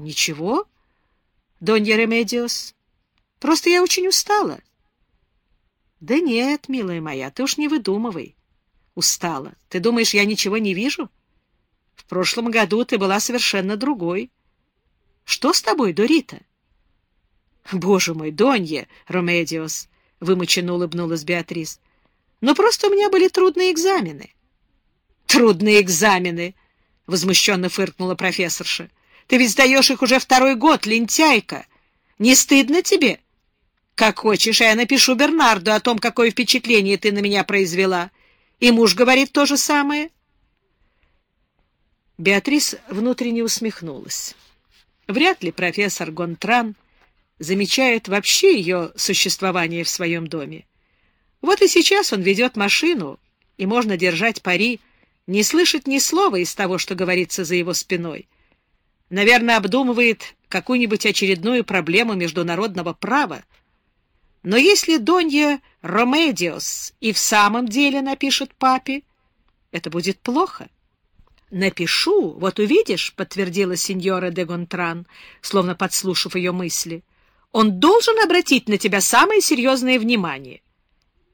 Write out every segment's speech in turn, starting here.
Ничего, Донья Ремедиос. Просто я очень устала. Да нет, милая моя, ты уж не выдумывай. Устала. Ты думаешь, я ничего не вижу? В прошлом году ты была совершенно другой. Что с тобой, Дорита? Боже мой, Донья Ремедиос, вымученно улыбнулась Беатрис. Но просто у меня были трудные экзамены. Трудные экзамены, возмущенно фыркнула профессорша. Ты ведь сдаешь их уже второй год, лентяйка. Не стыдно тебе? Как хочешь, я напишу Бернарду о том, какое впечатление ты на меня произвела. И муж говорит то же самое. Беатрис внутренне усмехнулась. Вряд ли профессор Гонтран замечает вообще ее существование в своем доме. Вот и сейчас он ведет машину, и можно держать пари, не слышать ни слова из того, что говорится за его спиной — Наверное, обдумывает какую-нибудь очередную проблему международного права. Но если Донья Ромедиос и в самом деле напишет папе, это будет плохо. «Напишу, вот увидишь», — подтвердила сеньора де Гонтран, словно подслушав ее мысли. «Он должен обратить на тебя самое серьезное внимание». —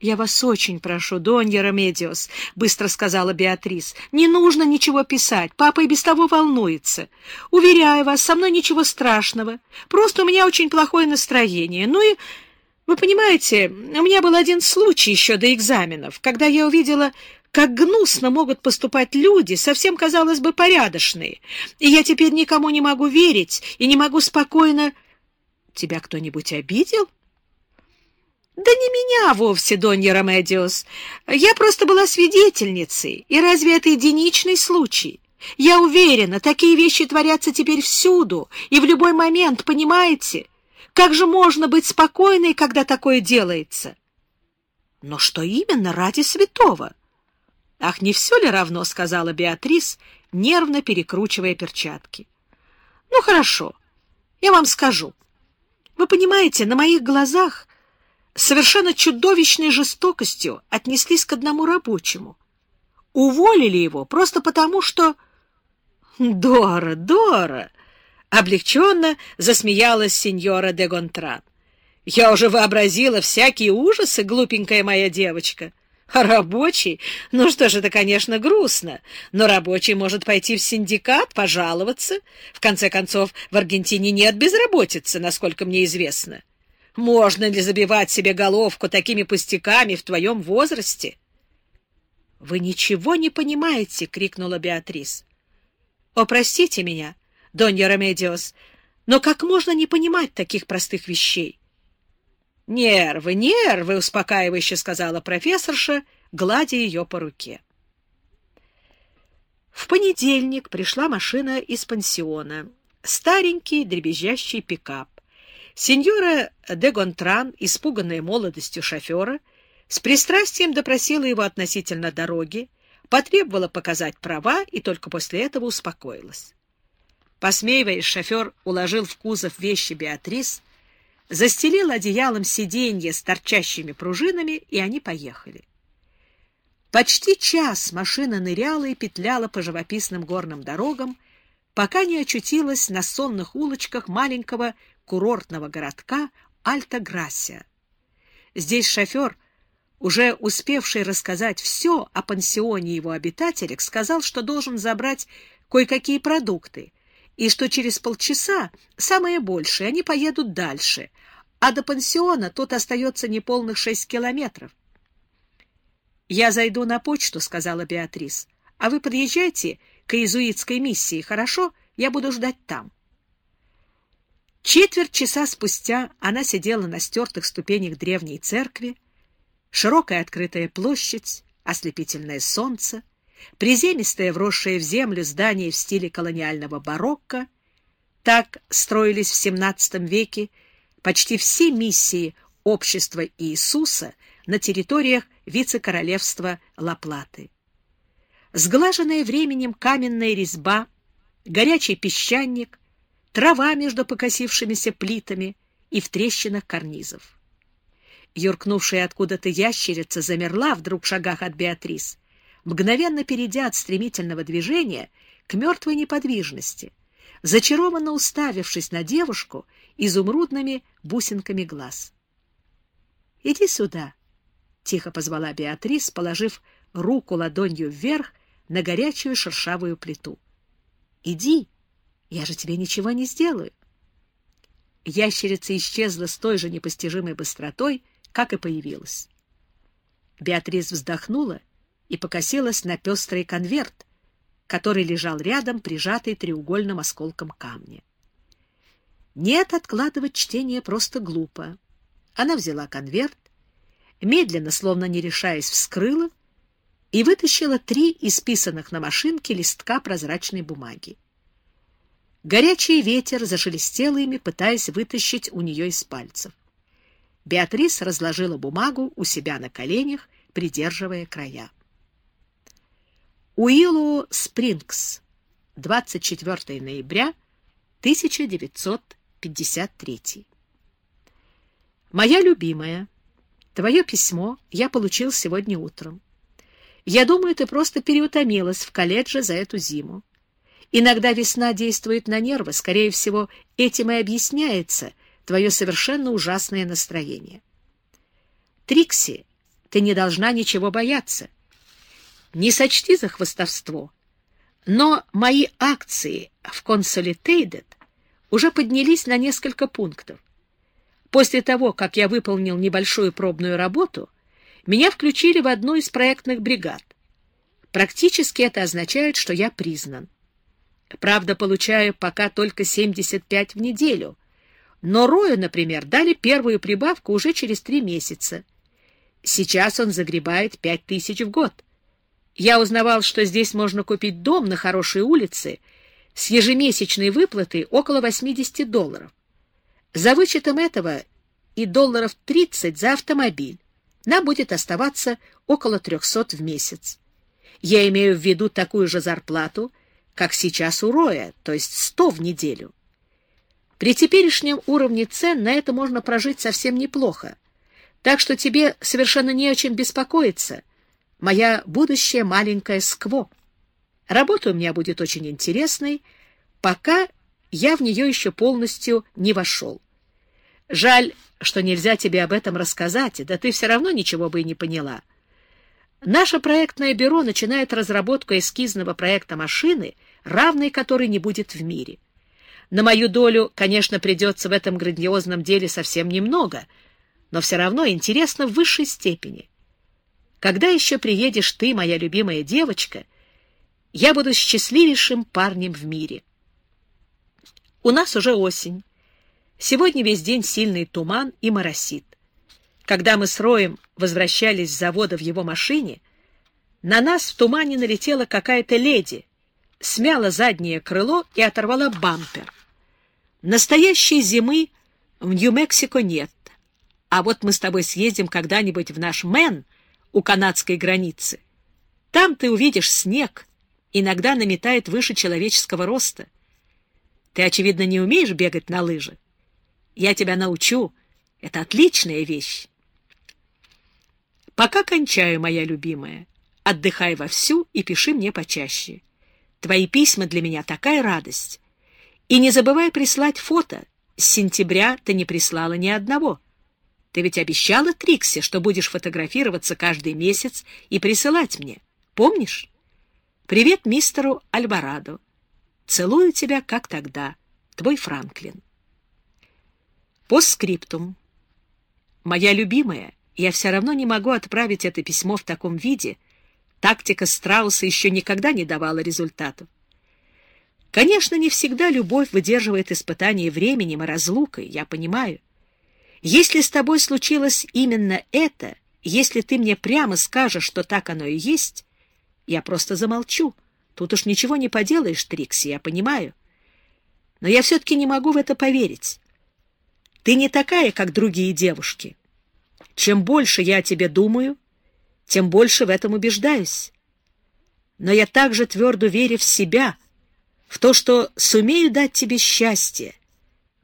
Я вас очень прошу, Донья Ромедиос, — быстро сказала Беатрис. — Не нужно ничего писать, папа и без того волнуется. Уверяю вас, со мной ничего страшного. Просто у меня очень плохое настроение. Ну и, вы понимаете, у меня был один случай еще до экзаменов, когда я увидела, как гнусно могут поступать люди, совсем, казалось бы, порядочные. И я теперь никому не могу верить и не могу спокойно... — Тебя кто-нибудь обидел? — да не меня вовсе, Донья Ромедиус. Я просто была свидетельницей. И разве это единичный случай? Я уверена, такие вещи творятся теперь всюду и в любой момент, понимаете? Как же можно быть спокойной, когда такое делается? Но что именно ради святого? Ах, не все ли равно, сказала Беатрис, нервно перекручивая перчатки. Ну, хорошо, я вам скажу. Вы понимаете, на моих глазах совершенно чудовищной жестокостью отнеслись к одному рабочему. Уволили его просто потому, что... Дора, Дора! Облегченно засмеялась сеньора де Гонтран. Я уже вообразила всякие ужасы, глупенькая моя девочка. А рабочий? Ну что ж, это, конечно, грустно. Но рабочий может пойти в синдикат, пожаловаться. В конце концов, в Аргентине нет безработицы, насколько мне известно. Можно ли забивать себе головку такими пустяками в твоем возрасте? — Вы ничего не понимаете! — крикнула Беатрис. — О, простите меня, Донья Ромедиос, но как можно не понимать таких простых вещей? — Нервы, нервы! — успокаивающе сказала профессорша, гладя ее по руке. В понедельник пришла машина из пансиона. Старенький дребезжащий пикап. Сеньора де Гонтран, испуганная молодостью шофера, с пристрастием допросила его относительно дороги, потребовала показать права и только после этого успокоилась. Посмеиваясь, шофер уложил в кузов вещи Беатрис, застелил одеялом сиденье с торчащими пружинами, и они поехали. Почти час машина ныряла и петляла по живописным горным дорогам, пока не очутилась на сонных улочках маленького курортного городка Альта-Грасия. Здесь шофер, уже успевший рассказать все о пансионе его обитателях, сказал, что должен забрать кое-какие продукты, и что через полчаса, самое большее, они поедут дальше, а до пансиона тут остается неполных шесть километров. «Я зайду на почту», — сказала Беатрис, — «а вы подъезжайте к иезуитской миссии, хорошо? Я буду ждать там». Четверть часа спустя она сидела на стертых ступенях древней церкви, широкая открытая площадь, ослепительное солнце, приземистое вросшее в землю здание в стиле колониального барокко. Так строились в XVII веке почти все миссии общества Иисуса на территориях вице-королевства Ла-Платы. Сглаженная временем каменная резьба, горячий песчаник — трава между покосившимися плитами и в трещинах карнизов. Юркнувшая откуда-то ящерица замерла в двух шагах от Беатрис, мгновенно перейдя от стремительного движения к мертвой неподвижности, зачарованно уставившись на девушку изумрудными бусинками глаз. — Иди сюда, — тихо позвала Беатрис, положив руку ладонью вверх на горячую шершавую плиту. — Иди, я же тебе ничего не сделаю. Ящерица исчезла с той же непостижимой быстротой, как и появилась. Беатрис вздохнула и покосилась на пестрый конверт, который лежал рядом, прижатый треугольным осколком камня. Нет, откладывать чтение просто глупо. Она взяла конверт, медленно, словно не решаясь, вскрыла и вытащила три исписанных на машинке листка прозрачной бумаги. Горячий ветер зашелестел ими, пытаясь вытащить у нее из пальцев. Беатрис разложила бумагу у себя на коленях, придерживая края. Уиллоу Спрингс, 24 ноября 1953. Моя любимая, твое письмо я получил сегодня утром. Я думаю, ты просто переутомилась в колледже за эту зиму. Иногда весна действует на нервы, скорее всего, этим и объясняется твое совершенно ужасное настроение. Трикси, ты не должна ничего бояться не сочти за хвостовство, но мои акции в Consolidated уже поднялись на несколько пунктов. После того, как я выполнил небольшую пробную работу, меня включили в одну из проектных бригад. Практически это означает, что я признан. Правда, получаю пока только 75 в неделю, но Рою, например, дали первую прибавку уже через три месяца. Сейчас он загребает 5 тысяч в год. Я узнавал, что здесь можно купить дом на хорошей улице с ежемесячной выплатой около 80 долларов. За вычетом этого и долларов 30 за автомобиль нам будет оставаться около 300 в месяц. Я имею в виду такую же зарплату, как сейчас у Роя, то есть 100 в неделю. При теперешнем уровне цен на это можно прожить совсем неплохо, так что тебе совершенно не о чем беспокоиться, моя будущая маленькая скво. Работа у меня будет очень интересной, пока я в нее еще полностью не вошел. Жаль, что нельзя тебе об этом рассказать, да ты все равно ничего бы и не поняла. Наше проектное бюро начинает разработку эскизного проекта машины, равной которой не будет в мире. На мою долю, конечно, придется в этом грандиозном деле совсем немного, но все равно интересно в высшей степени. Когда еще приедешь ты, моя любимая девочка, я буду счастливейшим парнем в мире. У нас уже осень. Сегодня весь день сильный туман и моросит. Когда мы с Роем возвращались с завода в его машине, на нас в тумане налетела какая-то леди, смяла заднее крыло и оторвала бампер. Настоящей зимы в Нью-Мексико нет. А вот мы с тобой съездим когда-нибудь в наш Мэн — у канадской границы. Там ты увидишь снег, иногда наметает выше человеческого роста. Ты, очевидно, не умеешь бегать на лыжи. Я тебя научу. Это отличная вещь. Пока кончаю, моя любимая. Отдыхай вовсю и пиши мне почаще. Твои письма для меня такая радость. И не забывай прислать фото. С сентября ты не прислала ни одного. Ты ведь обещала Трикси, что будешь фотографироваться каждый месяц и присылать мне. Помнишь? Привет мистеру Альварадо. Целую тебя, как тогда. Твой Франклин. Постскриптум. Моя любимая, я все равно не могу отправить это письмо в таком виде. Тактика Страуса еще никогда не давала результатов. Конечно, не всегда любовь выдерживает испытания временем и разлукой, я понимаю. Если с тобой случилось именно это, если ты мне прямо скажешь, что так оно и есть, я просто замолчу. Тут уж ничего не поделаешь, Трикси, я понимаю. Но я все-таки не могу в это поверить. Ты не такая, как другие девушки. Чем больше я о тебе думаю, тем больше в этом убеждаюсь. Но я также твердо верю в себя, в то, что сумею дать тебе счастье.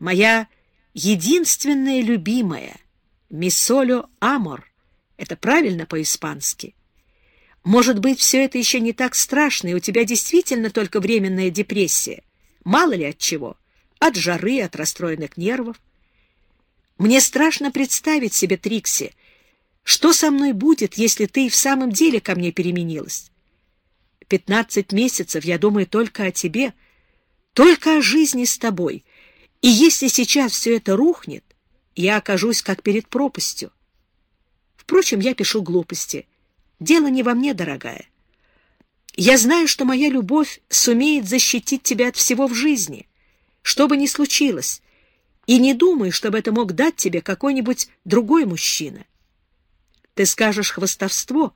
Моя единственная любимая, мисолю амор. Это правильно по-испански. Может быть, все это еще не так страшно, и у тебя действительно только временная депрессия. Мало ли от чего. От жары, от расстроенных нервов. Мне страшно представить себе, Трикси, что со мной будет, если ты и в самом деле ко мне переменилась. Пятнадцать месяцев я думаю только о тебе, только о жизни с тобой. И если сейчас все это рухнет, я окажусь как перед пропастью. Впрочем, я пишу глупости. Дело не во мне, дорогая. Я знаю, что моя любовь сумеет защитить тебя от всего в жизни, что бы ни случилось, и не думаю, чтобы это мог дать тебе какой-нибудь другой мужчина. Ты скажешь хвостовство,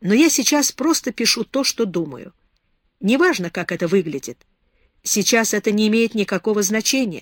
но я сейчас просто пишу то, что думаю. Неважно, как это выглядит. Сейчас это не имеет никакого значения.